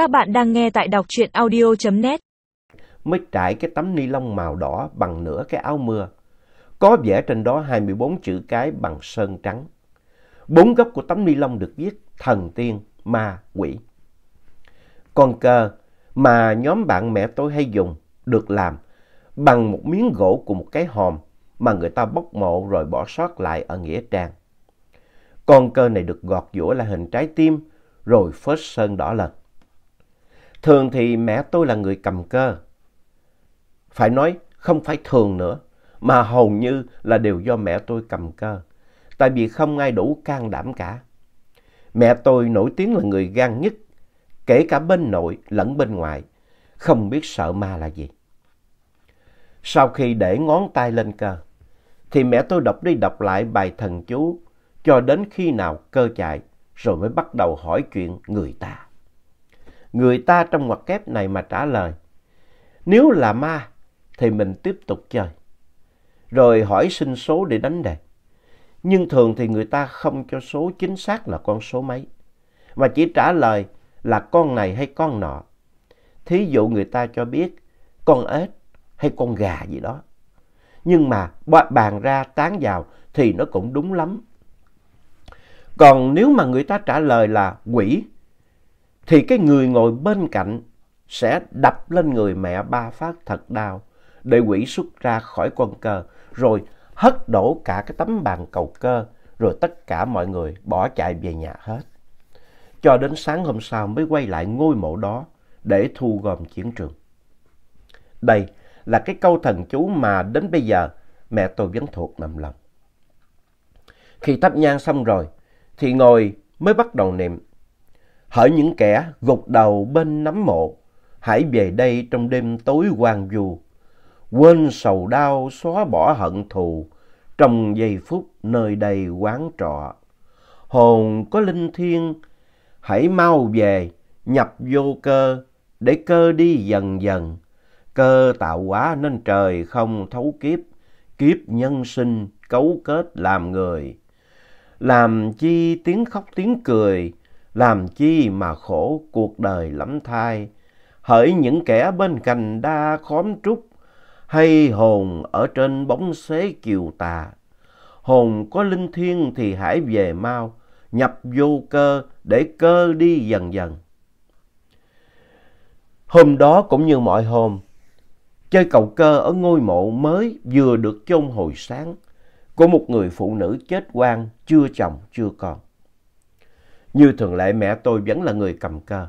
Các bạn đang nghe tại đọc truyện audio.net mới trải cái tấm ni lông màu đỏ bằng nửa cái áo mưa. Có vẽ trên đó 24 chữ cái bằng sơn trắng. Bốn góc của tấm ni lông được viết thần tiên, ma, quỷ. Con cờ mà nhóm bạn mẹ tôi hay dùng được làm bằng một miếng gỗ của một cái hòm mà người ta bóc mộ rồi bỏ sót lại ở Nghĩa Trang. Con cờ này được gọt giũa là hình trái tim rồi phết sơn đỏ lần Thường thì mẹ tôi là người cầm cơ. Phải nói không phải thường nữa, mà hầu như là đều do mẹ tôi cầm cơ. Tại vì không ai đủ can đảm cả. Mẹ tôi nổi tiếng là người gan nhất, kể cả bên nội lẫn bên ngoài, không biết sợ ma là gì. Sau khi để ngón tay lên cơ, thì mẹ tôi đọc đi đọc lại bài thần chú cho đến khi nào cơ chạy rồi mới bắt đầu hỏi chuyện người ta. Người ta trong ngoặc kép này mà trả lời, nếu là ma thì mình tiếp tục chơi, rồi hỏi sinh số để đánh đề. Nhưng thường thì người ta không cho số chính xác là con số mấy, mà chỉ trả lời là con này hay con nọ. Thí dụ người ta cho biết con ếch hay con gà gì đó. Nhưng mà bàn ra tán vào thì nó cũng đúng lắm. Còn nếu mà người ta trả lời là quỷ, thì cái người ngồi bên cạnh sẽ đập lên người mẹ ba phát thật đau để quỷ xuất ra khỏi quân cơ, rồi hất đổ cả cái tấm bàn cầu cơ, rồi tất cả mọi người bỏ chạy về nhà hết. Cho đến sáng hôm sau mới quay lại ngôi mộ đó để thu gom chiến trường. Đây là cái câu thần chú mà đến bây giờ mẹ tôi vẫn thuộc nằm lòng. Khi thắp nhang xong rồi, thì ngồi mới bắt đầu niệm. Hỡi những kẻ gục đầu bên nắm mộ, hãy về đây trong đêm tối hoang vu. Quên sầu đau, xóa bỏ hận thù, trong giây phút nơi đây quán trọ. Hồn có linh thiêng, hãy mau về, nhập vô cơ, để cơ đi dần dần. Cơ tạo hóa nên trời không thấu kiếp, kiếp nhân sinh cấu kết làm người. Làm chi tiếng khóc tiếng cười, làm chi mà khổ cuộc đời lắm thai. Hỡi những kẻ bên cành đa khóm trúc, hay hồn ở trên bóng xế kiều tà. Hồn có linh thiêng thì hãy về mau, nhập vô cơ để cơ đi dần dần. Hôm đó cũng như mọi hôm, chơi cầu cơ ở ngôi mộ mới vừa được chôn hồi sáng của một người phụ nữ chết oan chưa chồng chưa con. Như thường lệ mẹ tôi vẫn là người cầm cơ.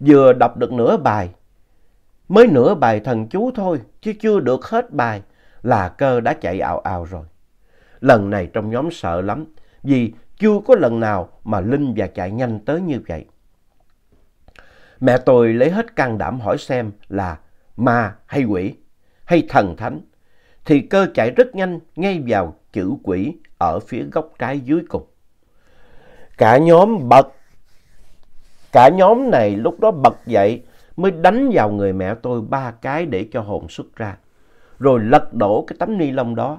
Vừa đọc được nửa bài, mới nửa bài thần chú thôi chứ chưa được hết bài là cơ đã chạy ào ào rồi. Lần này trong nhóm sợ lắm vì chưa có lần nào mà Linh và chạy nhanh tới như vậy. Mẹ tôi lấy hết can đảm hỏi xem là ma hay quỷ hay thần thánh thì cơ chạy rất nhanh ngay vào chữ quỷ ở phía góc trái dưới cùng. Cả nhóm bật, cả nhóm này lúc đó bật dậy mới đánh vào người mẹ tôi ba cái để cho hồn xuất ra. Rồi lật đổ cái tấm ni lông đó.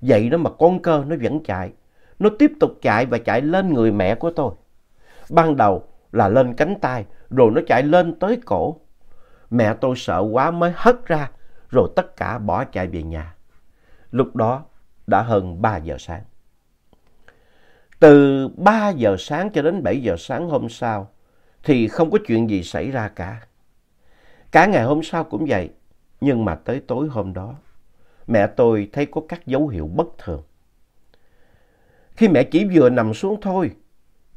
Vậy đó mà con cơ nó vẫn chạy. Nó tiếp tục chạy và chạy lên người mẹ của tôi. Ban đầu là lên cánh tay, rồi nó chạy lên tới cổ. Mẹ tôi sợ quá mới hất ra, rồi tất cả bỏ chạy về nhà. Lúc đó đã hơn 3 giờ sáng. Từ 3 giờ sáng cho đến 7 giờ sáng hôm sau thì không có chuyện gì xảy ra cả. Cả ngày hôm sau cũng vậy, nhưng mà tới tối hôm đó, mẹ tôi thấy có các dấu hiệu bất thường. Khi mẹ chỉ vừa nằm xuống thôi,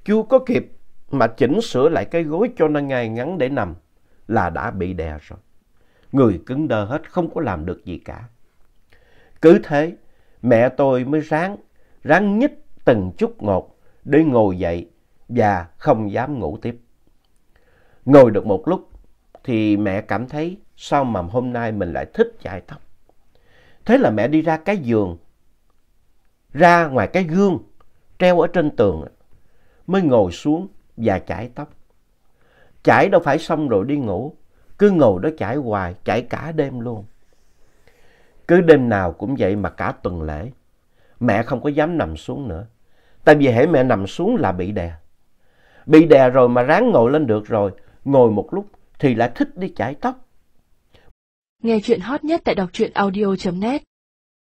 chưa có kịp mà chỉnh sửa lại cái gối cho nó ngay ngắn để nằm là đã bị đè rồi. Người cứng đơ hết, không có làm được gì cả. Cứ thế, mẹ tôi mới ráng, ráng nhích từng chút một để ngồi dậy và không dám ngủ tiếp. Ngồi được một lúc thì mẹ cảm thấy sao mà hôm nay mình lại thích chải tóc. Thế là mẹ đi ra cái giường, ra ngoài cái gương treo ở trên tường, mới ngồi xuống và chải tóc. Chải đâu phải xong rồi đi ngủ, cứ ngồi đó chải hoài, chải cả đêm luôn. Cứ đêm nào cũng vậy mà cả tuần lễ. Mẹ không có dám nằm xuống nữa. Tại vì hễ mẹ nằm xuống là bị đè. Bị đè rồi mà ráng ngồi lên được rồi, ngồi một lúc thì lại thích đi chải tóc. Nghe chuyện hot nhất tại đọc truyện audio.net